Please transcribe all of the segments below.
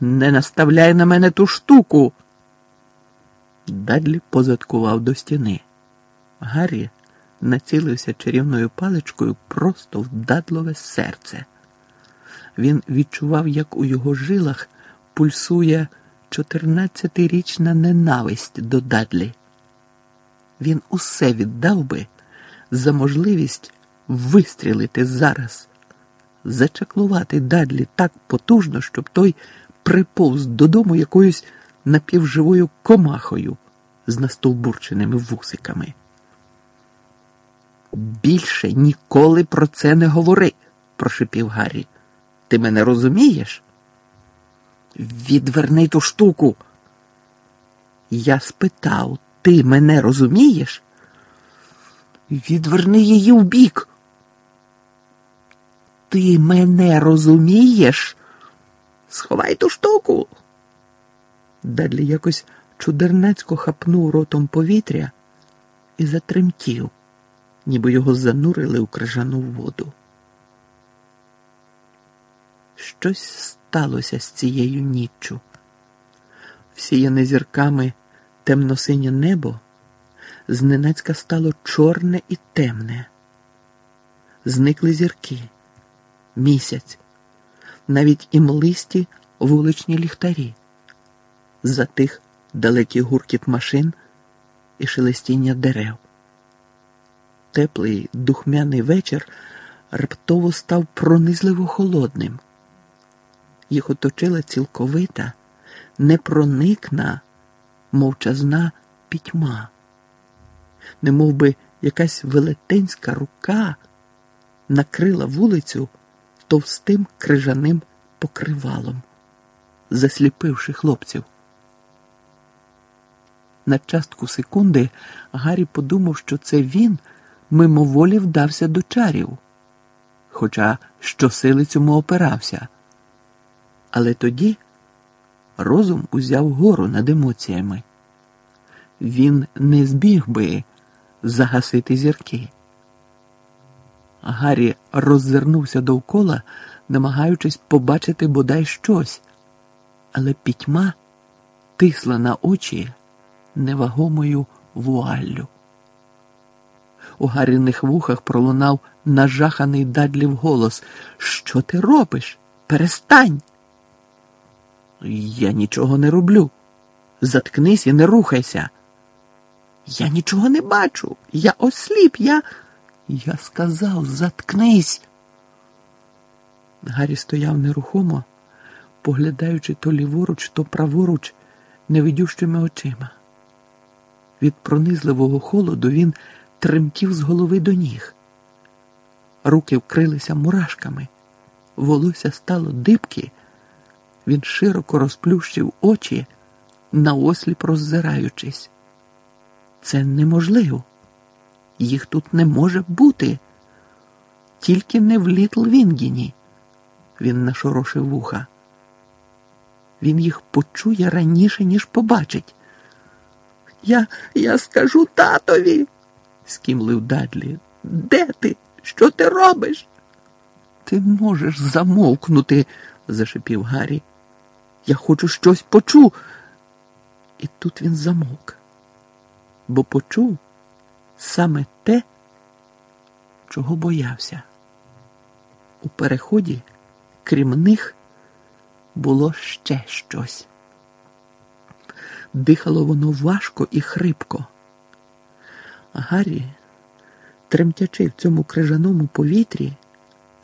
Не наставляй на мене ту штуку. Дадлі позадкував до стіни. Гаррі націлився чарівною паличкою просто в дадлове серце. Він відчував, як у його жилах пульсує чотирнадцятирічна ненависть до Дадлі. Він усе віддав би за можливість вистрілити зараз, зачаклувати Дадлі так потужно, щоб той приповз додому якоюсь напівживою комахою з настовбурченими вусиками. Більше ніколи про це не говори, прошепів Гаррі. Ти мене розумієш? Відверни ту штуку. Я спитав, ти мене розумієш? Відверни її вбік. Ти мене розумієш? Сховай ту штуку. Дадлі якось чудернацько хапнув ротом повітря і затремтів, ніби його занурили у крижану воду. Щось сталося з цією ніччю. Всіяне зірками темно-синє небо зненацька стало чорне і темне. Зникли зірки, місяць, навіть і млисті вуличні ліхтарі, затих далекий гуркіт машин і шелестіння дерев. Теплий духмяний вечір раптово став пронизливо холодним. Їх оточила цілковита, непроникна, мовчазна пітьма, немов би якась велетенська рука накрила вулицю товстим крижаним покривалом, засліпивши хлопців. На частку секунди Гаррі подумав, що це він мимоволі вдався до чарів, хоча щосили цьому опирався. Але тоді розум узяв гору над емоціями. Він не збіг би загасити зірки. Гаррі роззирнувся довкола, намагаючись побачити бодай щось, але пітьма тисла на очі невагомою вуаллю. У Гарріних вухах пролунав нажаханий дадлів голос Що ти робиш? Перестань! Я нічого не роблю. Заткнись і не рухайся. Я нічого не бачу. Я осліп, я. Я сказав, заткнись. Гаррі стояв нерухомо, поглядаючи то ліворуч, то праворуч невидющими очима. Від пронизливого холоду він тремтів з голови до ніг. Руки вкрилися мурашками, волосся стало дибки. Він широко розплющив очі, наосліп роззираючись. Це неможливо. Їх тут не може бути. Тільки не в Літл Вінгіні. Він нашорошив вуха. Він їх почує раніше, ніж побачить. Я я скажу татові, скімлив Дадлі. Де ти? Що ти робиш? Ти можеш замовкнути, зашипів Гаррі. Я хочу щось почу. І тут він замовк, бо почув саме те, чого боявся. У переході, крім них, було ще щось. Дихало воно важко і хрипко. Гаррі, тремтячи в цьому крижаному повітрі,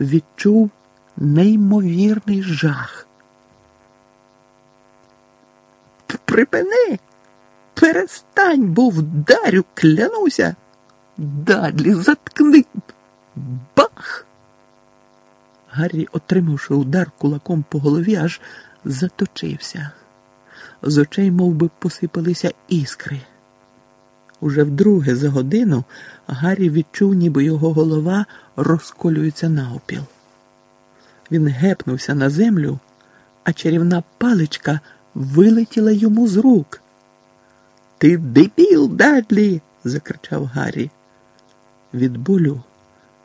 відчув неймовірний жах. Припини, перестань, бо вдарю, клянуся. Дадлі, заткни. Бах! Гаррі, отримавши удар кулаком по голові, аж заточився. З очей мов би, посипалися іскри. Уже вдруге за годину Гаррі відчув, ніби його голова розколюється навпіл. Він гепнувся на землю, а чарівна паличка вилетіла йому з рук. Ти дебіл, Дадлі! закричав Гаррі. Від болю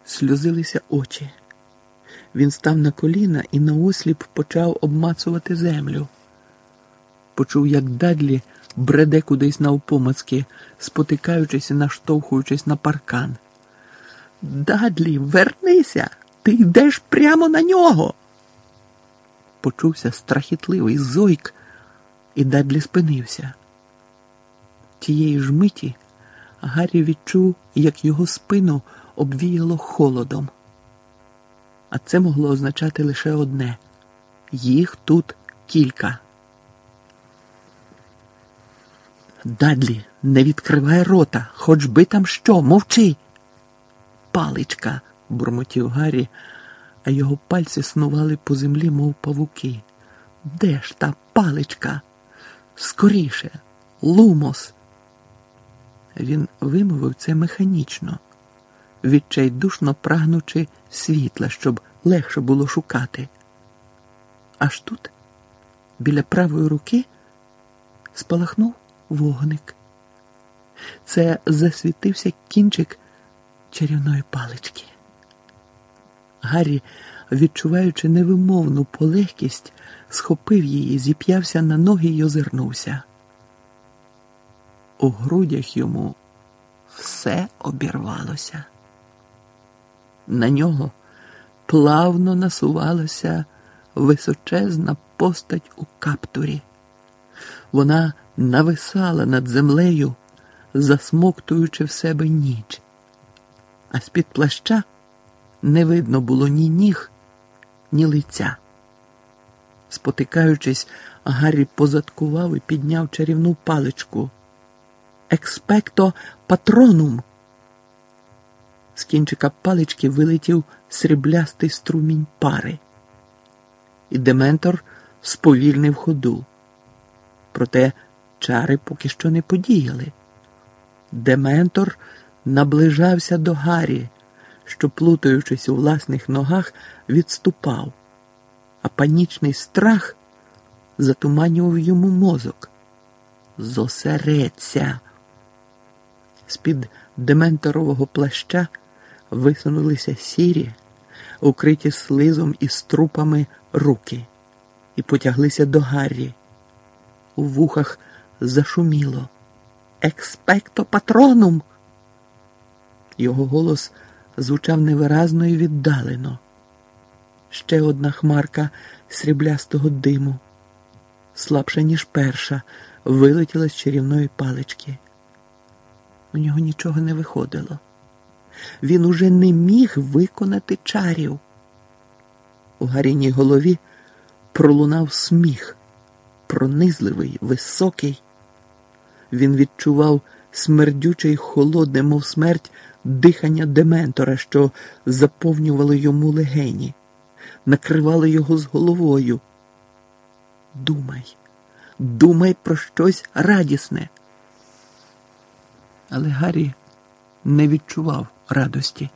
сльозилися очі. Він став на коліна і наосліп почав обмацувати землю. почув, як Дадлі бреде кудись навпомацьки, спотикаючись і наштовхуючись на паркан. Дадлі, вернися, ти йдеш прямо на нього. Почувся страхітливий зойк, і Дадлі спинився. Тієї ж миті Гаррі відчув, як його спину обвіяло холодом. А це могло означати лише одне їх тут кілька. Дадлі, не відкривай рота, хоч би там що, мовчи. Паличка, бурмотів Гаррі, а його пальці снували по землі, мов павуки. Де ж та паличка? Скоріше, лумос. Він вимовив це механічно, відчайдушно прагнучи світла, щоб легше було шукати. Аж тут, біля правої руки, спалахнув вогник. Це засвітився кінчик чарівної палички. Гаррі, відчуваючи невимовну полегкість, схопив її, зіп'явся на ноги й озирнувся. У грудях йому все обірвалося. На нього плавно насувалася височезна постать у каптурі. Вона нависала над землею, засмоктуючи в себе ніч, а з-під плаща не видно було ні ніг, ні лиця. Спотикаючись, Гаррі позадкував і підняв чарівну паличку. Експекто патронум. З кінчика палички вилетів сріблястий струмінь пари, і Дементор сповільнив ходу. Проте чари поки що не подіяли. Дементор наближався до Гаррі, що, плутаючись у власних ногах, відступав, а панічний страх затуманював йому мозок. Зосередься. З-під дементорового плаща висунулися сірі, укриті слизом і струпами руки, і потяглися до Гаррі. У вухах зашуміло. Експекто патронум. Його голос звучав невиразно і віддалено. Ще одна хмарка сріблястого диму, слабша, ніж перша, вилетіла з чарівної палички. У нього нічого не виходило. Він уже не міг виконати чарів. У Гаріній голові пролунав сміх, пронизливий, високий. Він відчував смердюче й холодне, мов смерть, дихання Дементора, що заповнювало йому легені, накривало його з головою. Думай, думай про щось радісне. Але Гаррі не відчував радості.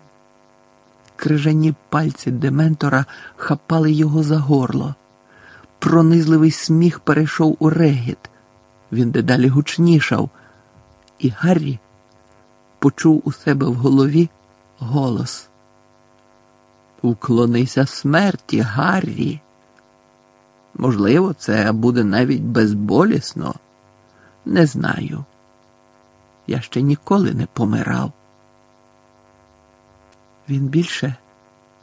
Крижані пальці Дементора хапали його за горло. Пронизливий сміх перейшов у регіт. Він дедалі гучнішав, і Гаррі почув у себе в голові голос. Уклонися смерті, Гаррі. Можливо, це буде навіть безболісно. Не знаю. Я ще ніколи не помирав. Він більше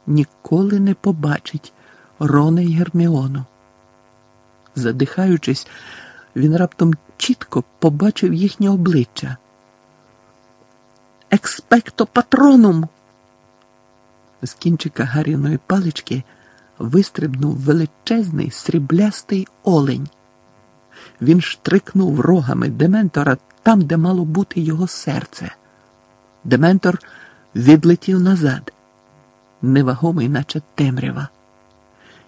ніколи не побачить Рона й Герміону. Задихаючись, він раптом чітко побачив їхнє обличчя. Експекто патронум. З кінчика Гарріної палички вистрибнув величезний сріблястий олень. Він штрикнув рогами Дементора там, де мало бути його серце. Дементор відлетів назад, невагомий, наче темрява,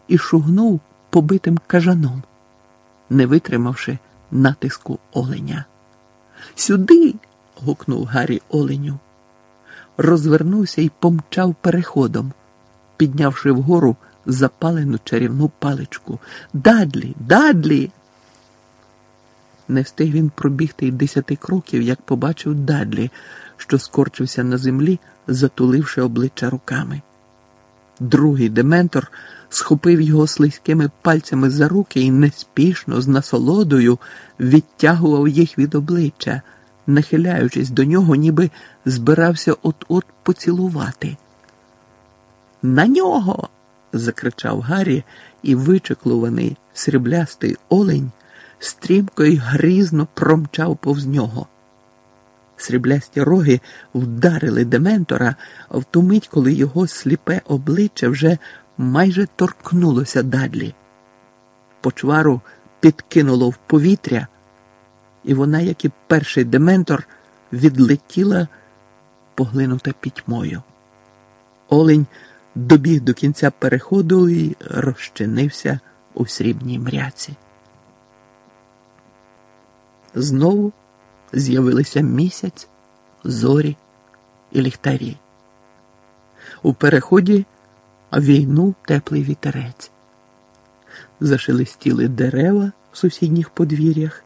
і шугнув побитим кажаном, не витримавши натиску оленя. Сюди. гукнув Гаррі оленю. Розвернувся і помчав переходом, піднявши вгору запалену чарівну паличку. Дадлі, дадлі. Не встиг він пробігти й десяти кроків, як побачив Дадлі, що скорчився на землі, затуливши обличчя руками. Другий дементор схопив його слизькими пальцями за руки і неспішно, з насолодою, відтягував їх від обличчя, нахиляючись до нього, ніби збирався от-от поцілувати. На нього. закричав Гаррі, і вичеклуваний сріблястий олень стрімко й грізно промчав повз нього. Сріблясті роги вдарили Дементора в ту мить, коли його сліпе обличчя вже майже торкнулося дадлі. Почвару підкинуло в повітря, і вона, як і перший дементор, відлетіла, поглинута пітьмою. Олень добіг до кінця переходу і розчинився у срібній мряці. Знову з'явилися місяць, зорі і ліхтарі. У переході війнув теплий вітерець. Зашелестіли дерева в сусідніх подвір'ях,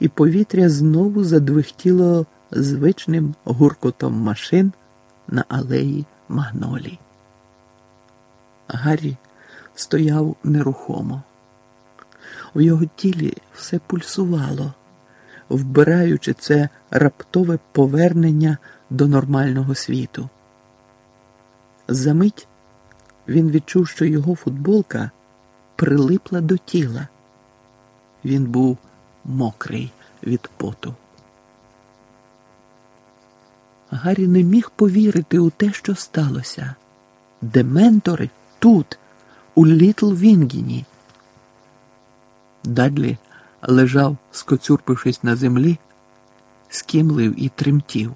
і повітря знову задвихтіло звичним гуркотом машин на алеї Магнолій. Гаррі стояв нерухомо. В його тілі все пульсувало, вбираючи це раптове повернення до нормального світу. Замить він відчув, що його футболка прилипла до тіла. Він був мокрий від поту. Гаррі не міг повірити у те, що сталося. Дементори тут, у Літл Вінгіні. Дадлі лежав, скоцюрпившись на землі, скімлив і тремтів.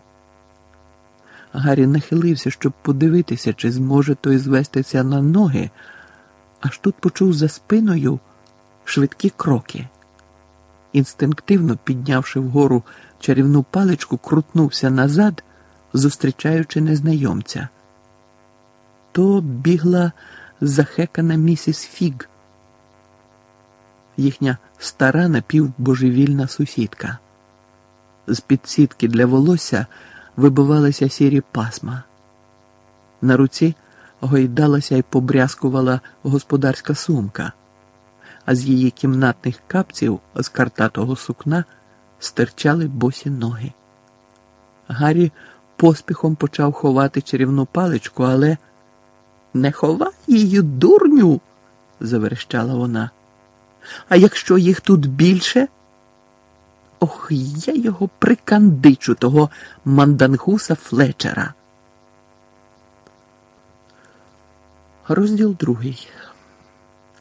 Гаррі нахилився, щоб подивитися, чи зможе той звестися на ноги, аж тут почув за спиною швидкі кроки. Інстинктивно піднявши вгору чарівну паличку, крутнувся назад, зустрічаючи незнайомця. То бігла захекана місіс Фіг, їхня стара напівбожевільна сусідка. З під сітки для волосся вибивалися сірі пасма. На руці гойдалася і побрязкувала господарська сумка, а з її кімнатних капців з картатого сукна стирчали босі ноги. Гаррі поспіхом почав ховати чарівну паличку, але не ховай її, дурню, заверещала вона. А якщо їх тут більше? Ох, я його прикандичу, того мандангуса Флечера. Розділ другий.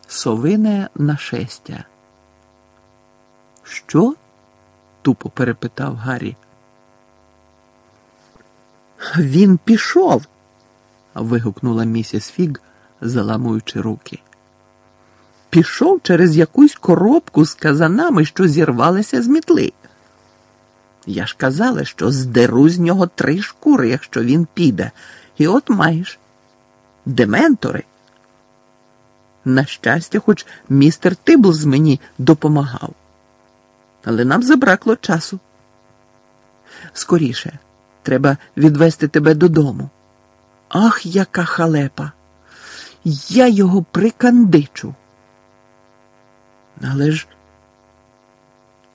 Совине нашестя. Що? тупо перепитав Гаррі. Він пішов. вигукнула місіс Фіг, заламуючи руки пішов через якусь коробку з казанами, що зірвалися з мітли. Я ж казала, що здеру з нього три шкури, якщо він піде, і от маєш дементори. На щастя, хоч містер Тиблз мені допомагав, але нам забракло часу. Скоріше, треба відвести тебе додому. Ах, яка халепа! Я його прикандичу. Але ж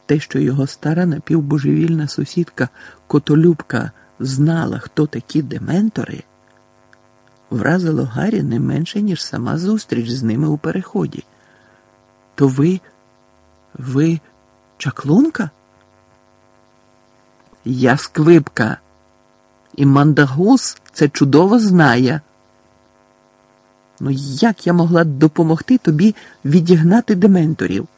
те, що його стара напівбожевільна сусідка Котолюбка знала, хто такі дементори, вразило Гаррі не менше, ніж сама зустріч з ними у переході. То ви, ви чаклунка? Я сквипка, і мандагус це чудово знає. Ну як я могла допомогти тобі відігнати дементорів?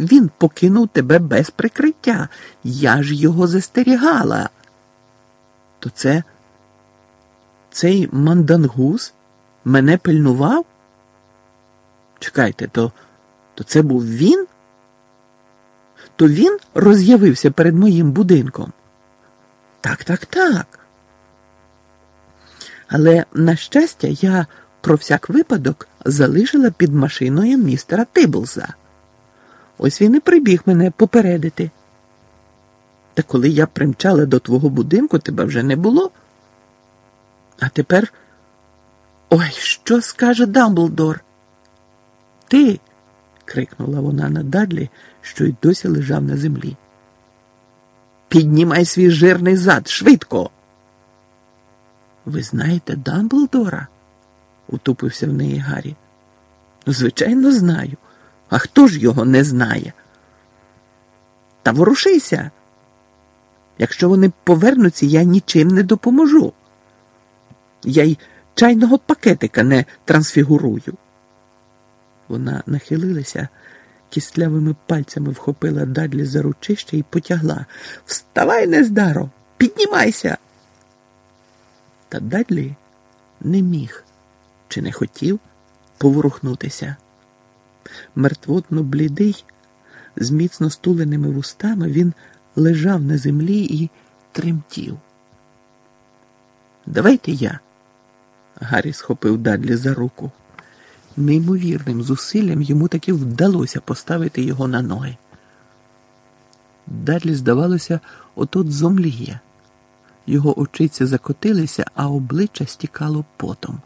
Він покинув тебе без прикриття. Я ж його застерігала. То це цей мандангус мене пильнував? Чекайте, то, то це був він? То він роз'явився перед моїм будинком? Так, так, так. Але, на щастя, я про всяк випадок залишила під машиною містера Тиблза. Ось він і прибіг мене попередити. Та коли я примчала до твого будинку, тебе вже не було. А тепер Ой, що скаже Дамблдор? Ти. крикнула вона на Дадлі, що й досі лежав на землі. Піднімай свій жирний зад швидко. Ви знаєте Дамблдора? Утупився в неї Гаррі. Ну, звичайно, знаю. А хто ж його не знає? Та ворушися. Якщо вони повернуться, я нічим не допоможу. Я й чайного пакетика не трансфігурую. Вона нахилилася, кістлявими пальцями вхопила Дадлі за ручище і потягла. Вставай, нездаро, піднімайся. Та Дадлі не міг чи не хотів поворухнутися. Мертвотно блідий, з міцно стуленими вустами він лежав на землі і тремтів. Давайте я. Гаррі схопив Дадлі за руку. Неймовірним зусиллям йому таки вдалося поставити його на ноги. Дадлі, здавалося, отут зомліє. Його очиці закотилися, а обличчя стікало потом.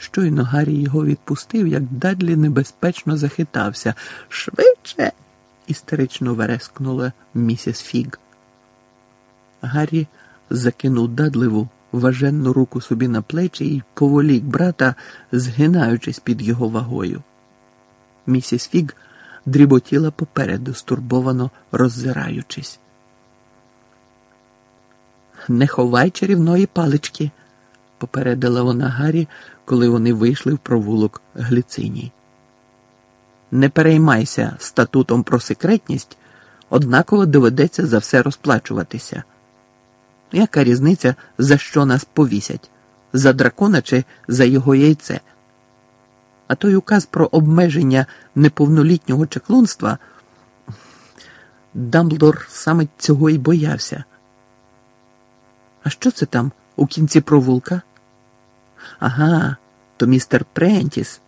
Щойно Гаррі його відпустив, як Дадлі небезпечно захитався. Швидше. істерично верескнула місіс Фіг. Гаррі закинув дадливу важенну руку собі на плечі і поволік брата, згинаючись під його вагою. Місіс Фіг дріботіла попереду, стурбовано роззираючись. Не ховай чарівної палички, попередила вона Гаррі, коли вони вийшли в провулок Гліциній. Не переймайся статутом про секретність, однаково доведеться за все розплачуватися. Яка різниця, за що нас повісять? За дракона чи за його яйце? А той указ про обмеження неповнолітнього чеклунства Дамблдор саме цього й боявся. А що це там у кінці провулка? Ага, то містер Прентіс.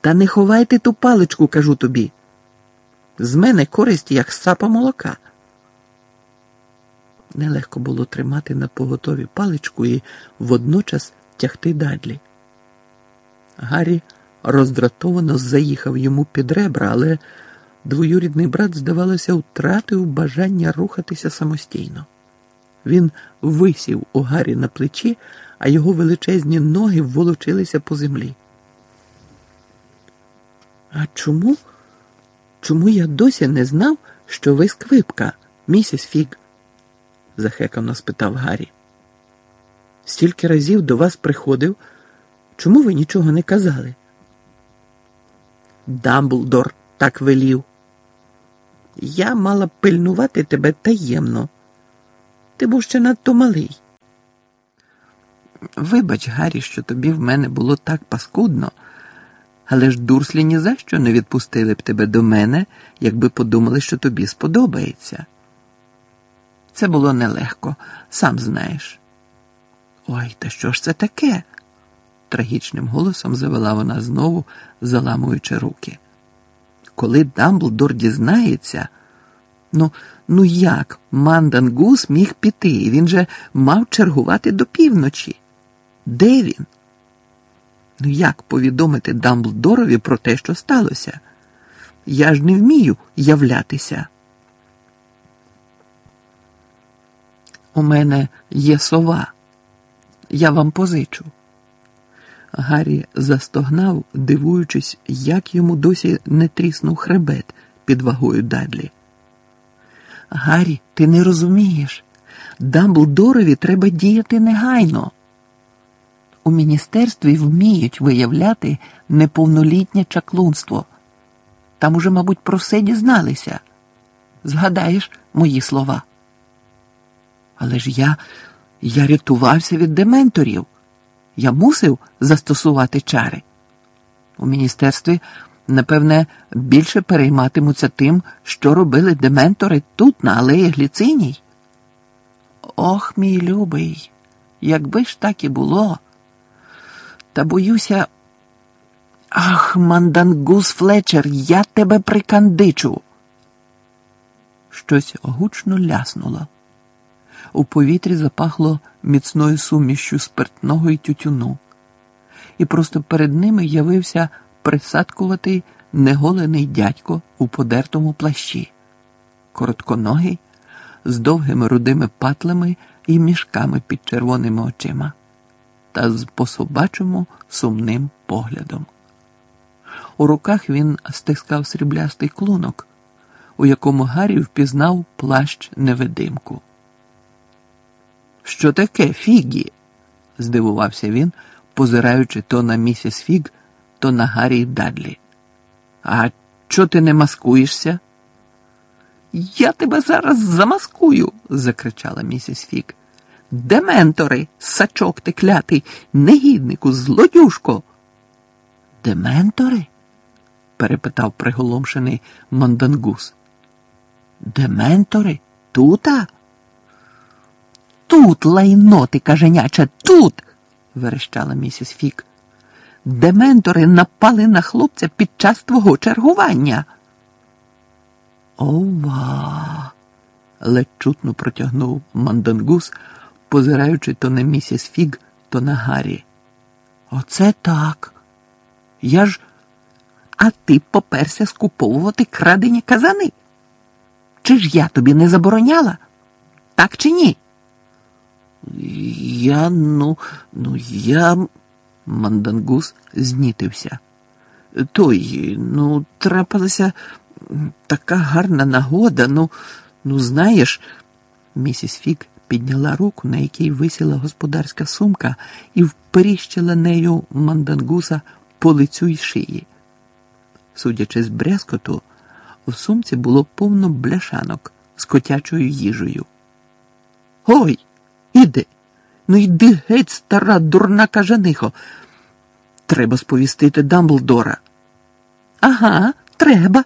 Та не ховайте ту паличку, кажу тобі. З мене користь, як сапа молока. Нелегко було тримати на поготові паличку і водночас тягти дадлі. Гаррі роздратовано заїхав йому під ребра, але двоюрідний брат, здавалося, втратив бажання рухатися самостійно. Він висів у Гаррі на плечі, а його величезні ноги волочилися по землі. А чому? Чому я досі не знав, що ви сквипка, місіс Фіг? захекано спитав Гаррі. Стільки разів до вас приходив, чому ви нічого не казали? Дамблдор так велів. Я мала пильнувати тебе таємно. Ти був ще надто малий. Вибач, Гаррі, що тобі в мене було так паскудно, але ж дурслі ні за що не відпустили б тебе до мене, якби подумали, що тобі сподобається. Це було нелегко, сам знаєш. Ой, та що ж це таке? трагічним голосом завела вона знову, заламуючи руки. Коли Дамблдор дізнається, ну, ну як Мандангус міг піти? Він же мав чергувати до півночі. Де він? Ну як повідомити Дамблдорові про те, що сталося? Я ж не вмію являтися. У мене є сова. Я вам позичу. Гаррі застогнав, дивуючись, як йому досі не тріснув хребет під вагою Дадлі. Гаррі, ти не розумієш. Дамблдорові треба діяти негайно. У міністерстві вміють виявляти неповнолітнє чаклунство. Там уже, мабуть, про все дізналися. Згадаєш мої слова. Але ж я, я рятувався від дементорів. Я мусив застосувати чари. У міністерстві, напевне, більше перейматимуться тим, що робили дементори тут, на алеї Гліциній. Ох, мій любий, якби ж так і було. Та боюся. Ах, мандангус Флетчер, я тебе прикандичу. Щось гучно ляснуло. У повітрі запахло міцною сумішю спиртного і тютюну. і просто перед ними явився присадкуватий неголений дядько у подертому плащі, коротконогий, з довгими рудими патлями і мішками під червоними очима, та з пособачому сумним поглядом. У руках він стискав сріблястий клунок, у якому Гаррі впізнав плащ невидимку. Що таке, Фігі? здивувався він, позираючи то на місіс Фіг, то на Гаррі Дадлі. А чого ти не маскуєшся? Я тебе зараз замаскую, закричала місіс Фік. Дементори, сачок ти клятий, негіднику, злодюшко. Дементори? перепитав приголомшений мандангус. Дементори? Тута? Тут лайно ти каженяча, тут. верещала місіс Фік. Дементори напали на хлопця під час твого чергування. Ова. ледь чутно протягнув мандангус, позираючи то на місіс Фіг, то на Гаррі. Оце так. Я ж. А ти поперся скуповувати крадені казани. Чи ж я тобі не забороняла? Так чи ні? Я, ну, ну, я. Мандангус знітився. Той, ну, трапилася така гарна нагода, ну, ну, знаєш, місіс Фік підняла руку, на якій висіла господарська сумка, і вперіщила нею мандангуса по лицю й шиї. Судячи з брязкоту, в сумці було повно бляшанок з котячою їжею. Ой, іди, ну йди геть, стара дурна кажанихо. Треба сповістити Дамблдора. Ага, треба,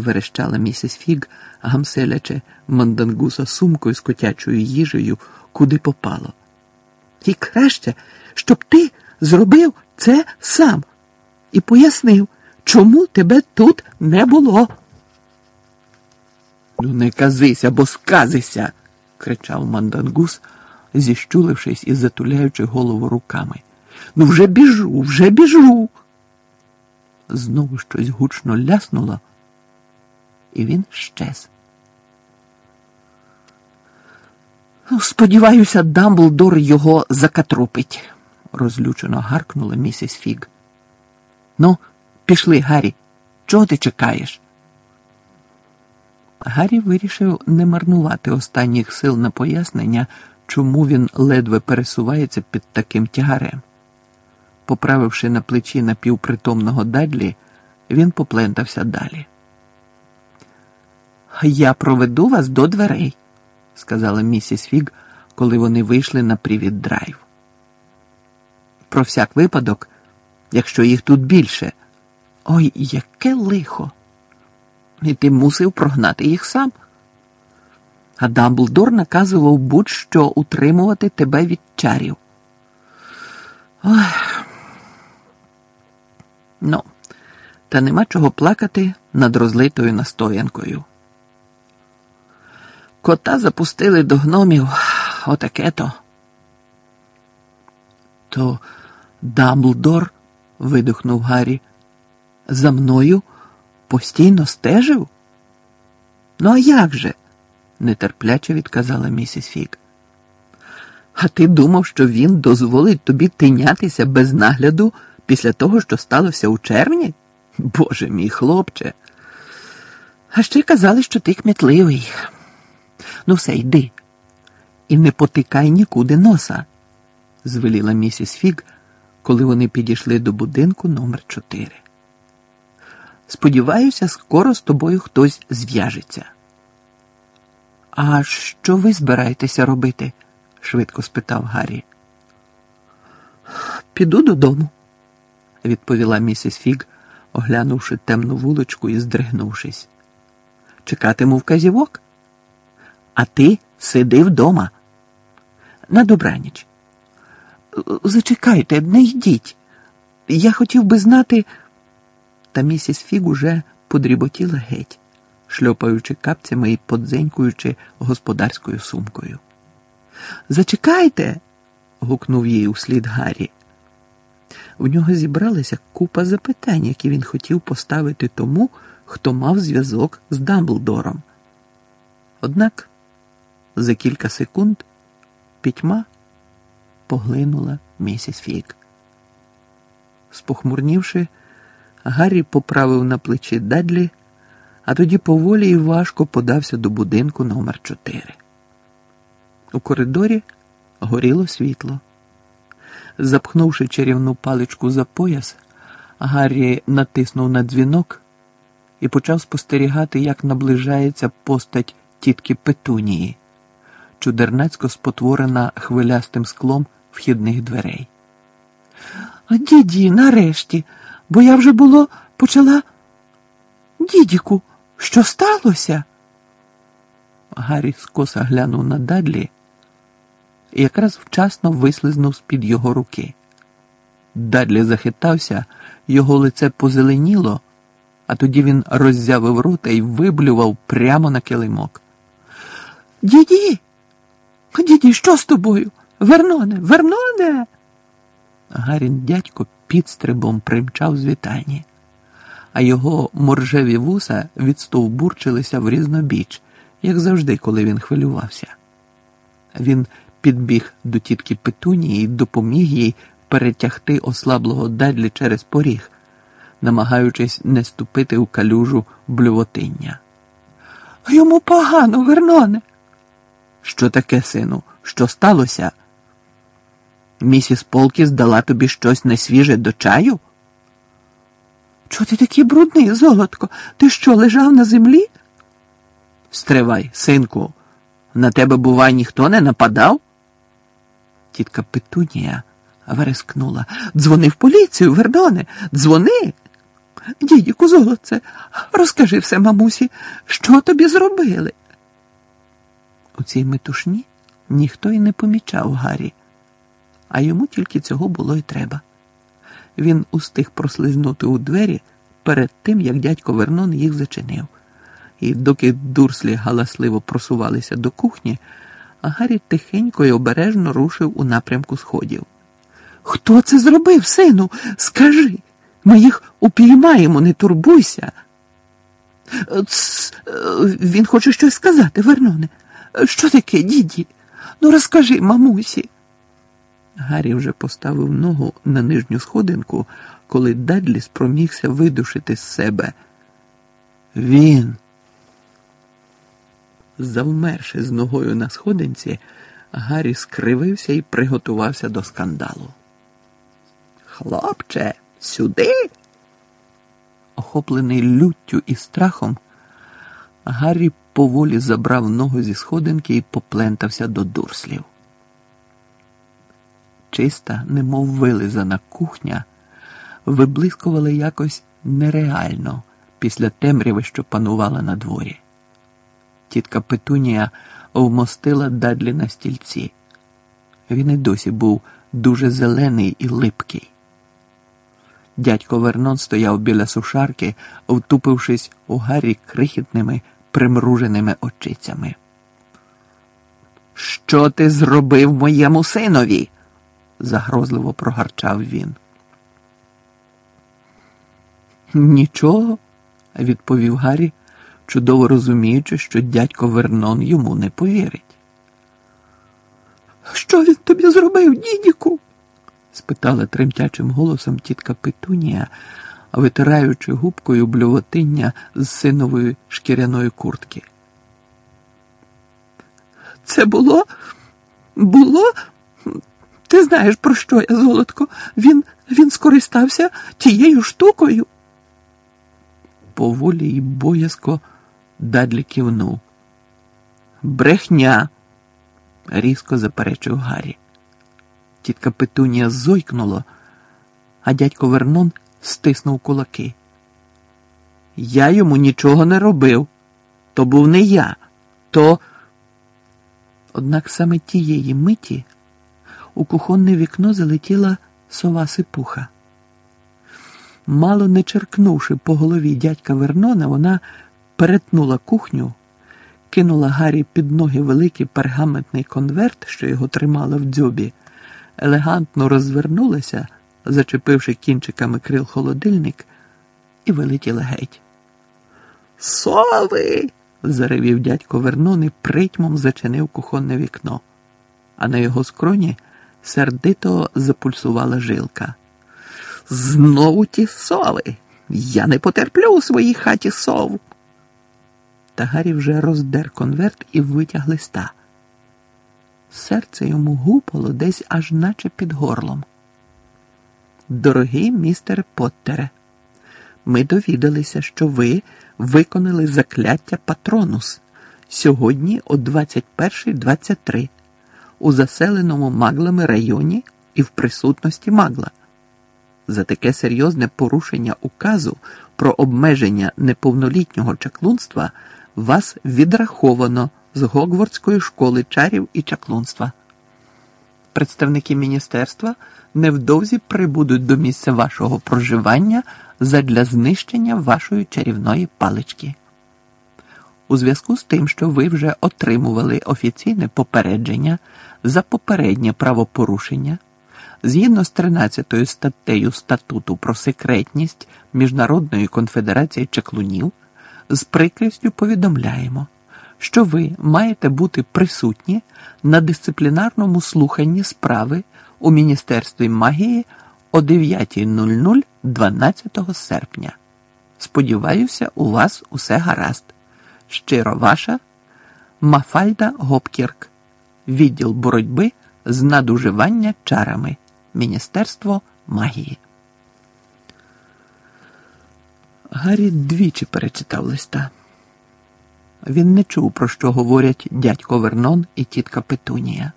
верещала місіс Фіг, гамселячи мандангуса сумкою з котячою їжею, куди попало. І краще, щоб ти зробив це сам і пояснив, чому тебе тут не було. Ну, не казися, бо сказися, кричав мандангус, зіщулившись і затуляючи голову руками. Ну, вже біжу, вже біжу. Знову щось гучно ляснуло, і він щез. Ну, сподіваюся, Дамблдор його закатропить, розлючено гаркнула місіс Фіг. Ну, пішли, Гаррі, чого ти чекаєш? Гаррі вирішив не марнувати останніх сил на пояснення, чому він ледве пересувається під таким тягарем. Поправивши на плечі напівпритомного Дадлі, він поплентався далі. Я проведу вас до дверей, сказала місіс Фіг, коли вони вийшли на привід драйв. Про всяк випадок, якщо їх тут більше. Ой, яке лихо! І ти мусив прогнати їх сам. А Дамблдор наказував будь-що утримувати тебе від чарів. Ой. Ну, та нема чого плакати над розлитою настоянкою. Кота запустили до гномів отаке то. То Дамблдор, видихнув Гаррі, за мною постійно стежив? Ну, а як же? нетерпляче відказала місіс Фік. А ти думав, що він дозволить тобі тинятися без нагляду після того, що сталося у червні? Боже мій хлопче. А ще казали, що ти кмітливий. Ну, все, йди. І не потикай нікуди носа, звеліла місіс Фіг, коли вони підійшли до будинку номер 4 Сподіваюся, скоро з тобою хтось зв'яжеться. А що ви збираєтеся робити? швидко спитав Гаррі. Піду додому, відповіла місіс Фіг, оглянувши темну вуличку і здригнувшись. Чекатиму вказівок. А ти сиди вдома. На добраніч. Зачекайте, не йдіть. Я хотів би знати. Та місіс Фіг уже подріботіла геть, шльопаючи капцями і подзенькуючи господарською сумкою. Зачекайте. гукнув їй услід Гаррі. в нього зібралася купа запитань, які він хотів поставити тому, хто мав зв'язок з Дамблдором. Однак за кілька секунд пітьма поглинула місіс Фік. Спохмурнівши, Гаррі поправив на плечі Дадлі, а тоді поволі і важко подався до будинку номер 4 У коридорі горіло світло. Запхнувши чарівну паличку за пояс, Гаррі натиснув на дзвінок і почав спостерігати, як наближається постать тітки Петунії, чудернацько спотворена хвилястим склом вхідних дверей. Діді, нарешті, бо я вже було почала. Дідіку, що сталося? Гаррі скоса глянув на Дадлі і якраз вчасно вислизнув з-під його руки. Дадлі захитався, його лице позеленіло, а тоді він роззявив рота і виблював прямо на килимок. Діді, що з тобою? Верноне, Верноне. Гарін дядько підстрибом примчав з вітальні, а його моржеві вуса відстовбурчилися в різнобіч, як завжди, коли він хвилювався. Він підбіг до тітки Петунії і допоміг їй перетягти ослаблого Дадлі через поріг, намагаючись не ступити у калюжу блювотиння. Йому погано, Верноне. Що таке, сину? Що сталося? Місіс Полкі здала тобі щось несвіже до чаю? Чого ти такий брудний, золотко? Ти що, лежав на землі? Стривай, синку, на тебе, бува, ніхто не нападав? Тітка Петунія верескнула. Дзвони в поліцію, Вердоне, дзвони. Дідіку, золоце, розкажи все, мамусі, що тобі зробили? У цій метушні ніхто й не помічав Гаррі а йому тільки цього було й треба. Він устиг прослизнути у двері перед тим, як дядько Вернон їх зачинив. І доки дурслі галасливо просувалися до кухні, Гаррі тихенько й обережно рушив у напрямку сходів. Хто це зробив, сину? Скажи, ми їх упіймаємо, не турбуйся. Ц, він хоче щось сказати, Верноне. Що таке, діді? Ну, розкажи, мамусі. Гаррі вже поставив ногу на нижню сходинку, коли Дадлі спромігся видушити з себе. Він. Завмерши з ногою на сходинці, Гаррі скривився і приготувався до скандалу. Хлопче, сюди. Охоплений люттю і страхом, Гаррі поволі забрав ногу зі сходинки і поплентався до дурслів чиста, немов вилизана кухня, виблискувала якось нереально після темряви, що панувала на дворі. Тітка Петунія вмостила дадлі на стільці. Він і досі був дуже зелений і липкий. Дядько Вернон стояв біля сушарки, втупившись у Гаррі крихітними примруженими очицями. Що ти зробив моєму синові? загрозливо прогарчав він. Нічого, відповів Гаррі, чудово розуміючи, що дядько Вернон йому не повірить. Що він тобі зробив, дідіку? спитала тремтячим голосом тітка Петунія, витираючи губкою блювотиння з синової шкіряної куртки. Це було, було ти знаєш, про що я, золотко? Він він скористався тією штукою. Поволі й боязко Дадлі кивнув. Брехня, різко заперечив Гаррі. Тітка Петунія зойкнула, а дядько Вернон стиснув кулаки. Я йому нічого не робив. То був не я, то. Однак саме тієї миті у кухонне вікно залетіла сова сипуха. Мало не черкнувши по голові дядька Вернона, вона перетнула кухню, кинула Гаррі під ноги великий пергаментний конверт, що його тримала в дзьобі, елегантно розвернулася зачепивши кінчиками крил холодильник, і вилетіли геть. Сови. заревів дядько Вернон і притьмом зачинив кухонне вікно, а на його скроні сердито запульсувала жилка. Знову ті сови. Я не потерплю у своїй хаті сов. Та Гаррі вже роздер конверт і витяг листа. Серце йому гупало десь аж наче під горлом. Дорогий містер Поттере, ми довідалися, що ви виконали закляття Патронус сьогодні о 21.23 у заселеному маглами районі і в присутності магла. За таке серйозне порушення указу про обмеження неповнолітнього чаклунства вас відраховано з Гогвардської школи чарів і чаклунства. Представники міністерства невдовзі прибудуть до місця вашого проживання задля знищення вашої чарівної палички. У зв'язку з тим, що ви вже отримували офіційне попередження за попереднє правопорушення, згідно з 13 статтею статуту про секретність Міжнародної конфедерації чаклунів, з прикрістю повідомляємо що ви маєте бути присутні на дисциплінарному слуханні справи у Міністерстві магії о 9.00 12 серпня. Сподіваюся, у вас усе гаразд. Щиро ваша Мафальда Гопкірк, відділ боротьби з надуживання чарами, Міністерство магії. Гаррі двічі перечитав листа. Він не чув, про що говорять дядько Вернон і тітка Петунія.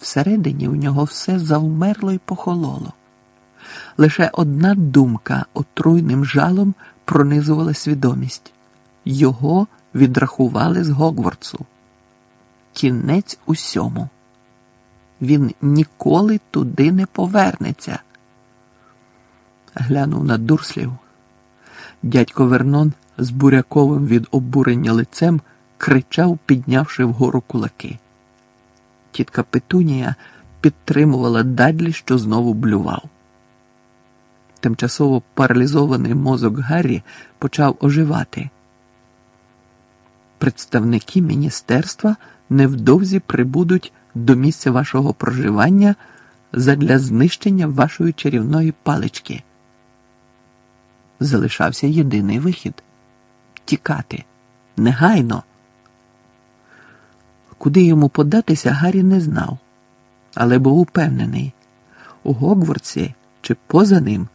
Всередині в нього все завмерло і похололо. Лише одна думка отруйним жалом пронизувала свідомість його відрахували з Гогвардсу. Кінець усьому. Він ніколи туди не повернеться. Глянув на дурслів. Дядько Вернон з буряковим від обурення лицем кричав, піднявши вгору кулаки. Тітка Петунія підтримувала Дадлі, що знову блював. Тимчасово паралізований мозок Гаррі почав оживати. Представники міністерства невдовзі прибудуть до місця вашого проживання задля знищення вашої чарівної палички. Залишався єдиний вихід тікати негайно. Куди йому податися, Гаррі не знав, але був упевнений, у Гогвардсі чи поза ним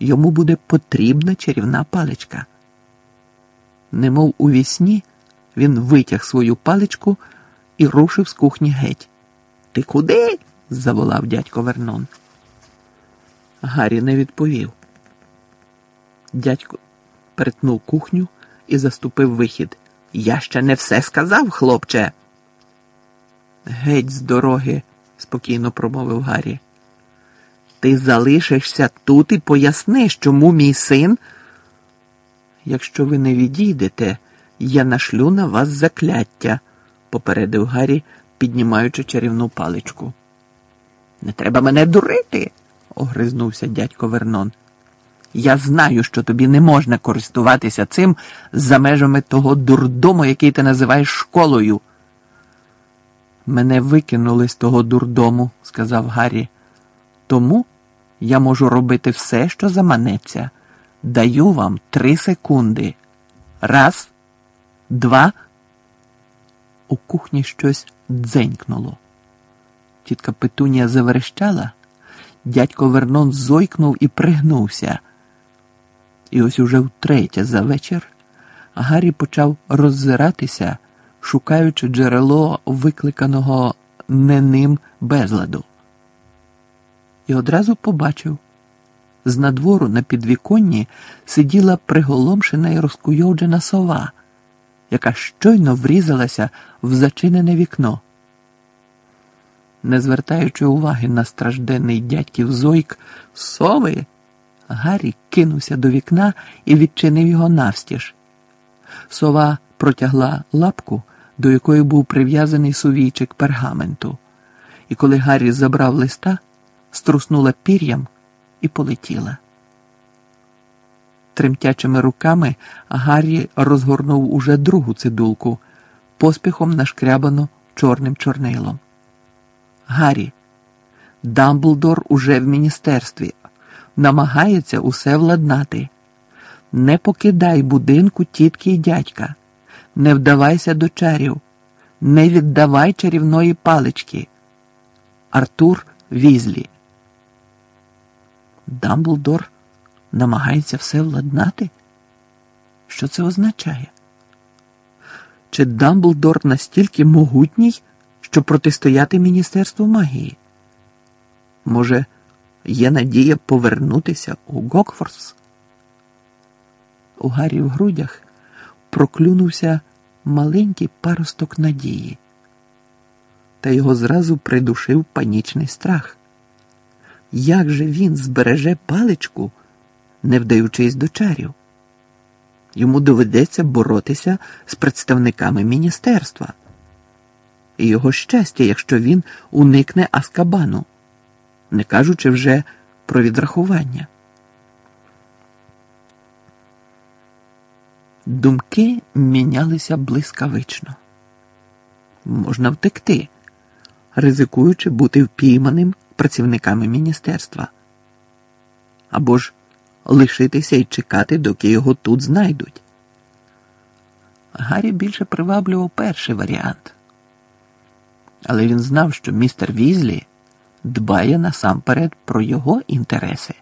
йому буде потрібна чарівна паличка. Немов у вісні, він витяг свою паличку і рушив з кухні геть. Ти куди? заволав дядько Вернон. Гаррі не відповів. Дядько перетнув кухню і заступив вихід. Я ще не все сказав, хлопче. Геть з дороги, спокійно промовив Гаррі. Ти залишишся тут і поясниш, чому мій син. Якщо ви не відійдете, я нашлю на вас закляття, попередив Гаррі, піднімаючи чарівну паличку. Не треба мене дурити, огризнувся дядько Вернон. Я знаю, що тобі не можна користуватися цим за межами того дурдому, який ти називаєш школою. Мене викинули з того дурдому, сказав Гаррі. Тому я можу робити все, що заманеться. Даю вам три секунди. Раз, два. У кухні щось дзенькнуло. Тітка Петунія заверещала, дядько Вернон зойкнув і пригнувся. І ось уже втретє за вечір Гаррі почав роззиратися, шукаючи джерело викликаного не ним безладу. І одразу побачив з надвору на підвіконні сиділа приголомшена і розкуйовджена сова, яка щойно врізалася в зачинене вікно. Не звертаючи уваги на стражденний дядьків зойк, сови. Гаррі кинувся до вікна і відчинив його навстіж. Сова протягла лапку, до якої був прив'язаний сувійчик пергаменту, і коли Гаррі забрав листа, струснула пір'ям і полетіла. Тремтячими руками Гаррі розгорнув уже другу цидулку, поспіхом нашкрябану чорним чорнилом. Гаррі, Дамблдор уже в міністерстві, намагається усе владнати. Не покидай будинку тітки й дядька, не вдавайся до чарів, не віддавай чарівної палички. Артур Візлі. Дамблдор намагається все владнати? Що це означає? Чи Дамблдор настільки могутній, щоб протистояти Міністерству магії? Може, є надія повернутися у Гокфорс? У Гаррі в грудях проклюнувся маленький паросток надії, та його зразу придушив панічний страх. Як же він збереже паличку, не вдаючись до чарів? Йому доведеться боротися з представниками міністерства. І його щастя, якщо він уникне Аскабану, не кажучи вже про відрахування. Думки мінялися блискавично. Можна втекти, ризикуючи бути впійманим працівниками міністерства. Або ж лишитися і чекати, доки його тут знайдуть. Гаррі більше приваблював перший варіант. Але він знав, що містер Візлі дбає насамперед про його інтереси.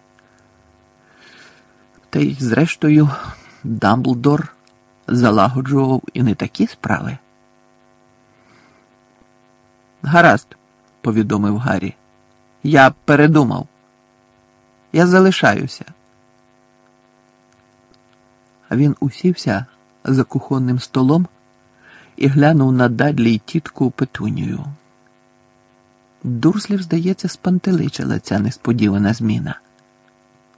Та й, зрештою, Дамблдор залагоджував і не такі справи. Гаразд, повідомив Гаррі. Я передумав. Я залишаюся. Він усівся за кухонним столом і глянув на Дадлі й тітку Петунію. Дурслів, здається, спантеличила ця несподівана зміна.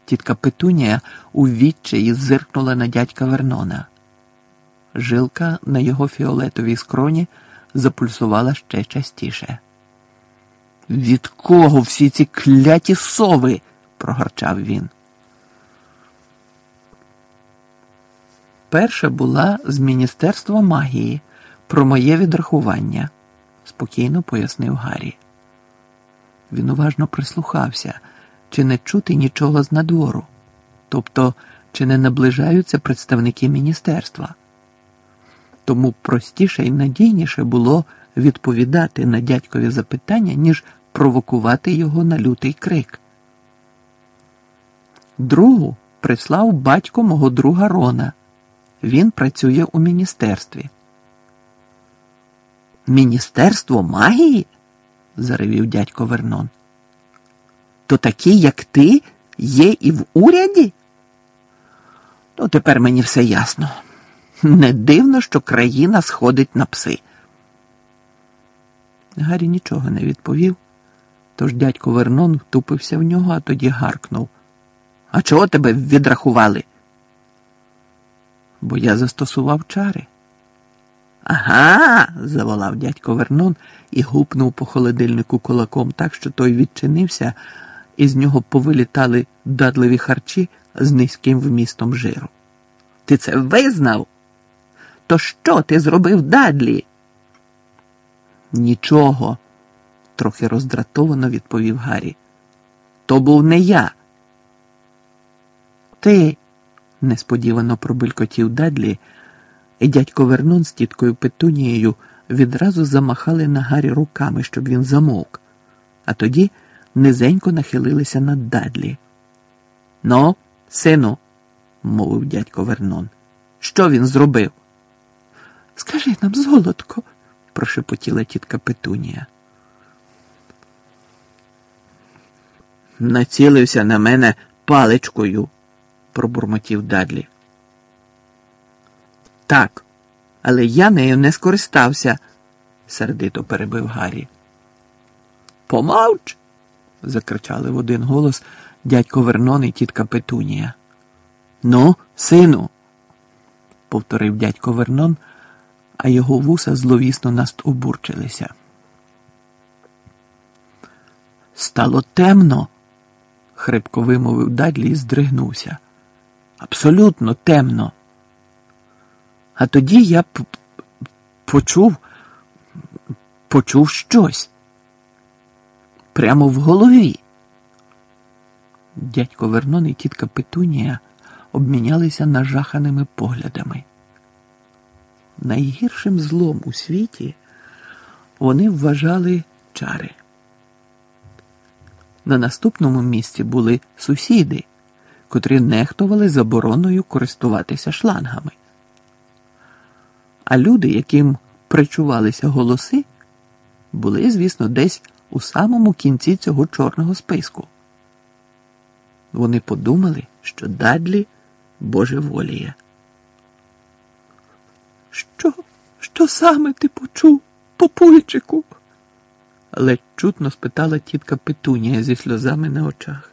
Тітка Петунія у відчаї зиркнула на дядька Вернона. Жилка на його фіолетовій скроні запульсувала ще частіше. Від кого всі ці кляті сови? прогорчав він. Перша була з Міністерства магії про моє відрахування, спокійно пояснив Гаррі. Він уважно прислухався, чи не чути нічого з надвору, тобто, чи не наближаються представники міністерства. Тому простіше і надійніше було відповідати на дядькові запитання, ніж провокувати його на лютий крик. Другу прислав батько мого друга Рона. Він працює у міністерстві. Міністерство магії? Заревів дядько Вернон. То такі, як ти, є і в уряді? Ну, тепер мені все ясно. Не дивно, що країна сходить на пси. Гаррі нічого не відповів, тож дядько Вернон втупився в нього, а тоді гаркнув. А чого тебе відрахували? Бо я застосував чари. Ага, заволав дядько Вернон і гупнув по холодильнику кулаком так, що той відчинився, і з нього повилітали дадливі харчі з низьким вмістом жиру. Ти це визнав? То що ти зробив Дадлі? Нічого, трохи роздратовано відповів Гаррі. То був не я. Ти, несподівано пробилькотів Дадлі, дядько Вернон з тіткою Петунією відразу замахали на Гаррі руками, щоб він замовк, а тоді низенько нахилилися над Дадлі. Ну, сину, мовив дядько Вернон, що він зробив? Скажи нам, золотко, прошепотіла тітка Петунія. Націлився на мене паличкою, пробурмотів Дадлі. Так, але я нею не скористався, сердито перебив Гаррі. Помовч. закричали в один голос дядько Вернон і тітка Петунія. Ну, сину, повторив дядько Вернон, а його вуса зловісно настобурчилися. З стало темно, хрипко вимовив Дадлі і здригнувся. Абсолютно темно. А тоді я почув, почув щось прямо в голові. Дядько Вернон і тітка Петунія обмінялися нажаханими поглядами. Найгіршим злом у світі вони вважали чари. На наступному місці були сусіди, котрі нехтували забороною користуватися шлангами. А люди, яким причувалися голоси, були, звісно, десь у самому кінці цього чорного списку. Вони подумали, що Дадлі божеволіє. Що, що саме ти почув, попульчику? ледь чутно спитала тітка Петунія зі сльозами на очах.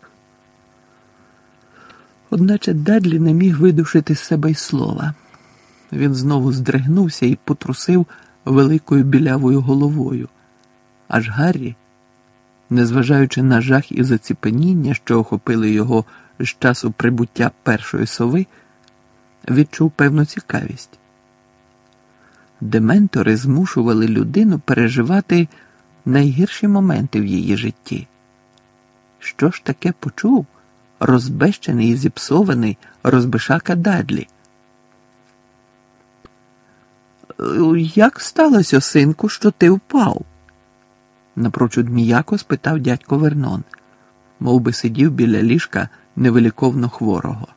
Одначе Дадлі не міг видушити з себе й слова. Він знову здригнувся і потрусив великою білявою головою. Аж Гаррі, незважаючи на жах і заціпеніння, що охопили його з часу прибуття першої сови, відчув певну цікавість. Дементори змушували людину переживати найгірші моменти в її житті. Що ж таке почув розбещений і зіпсований розбишака Дадлі? Як сталося, синку, що ти впав? напрочуд м'яко спитав дядько Вернон, мов би сидів біля ліжка невеликовно хворого.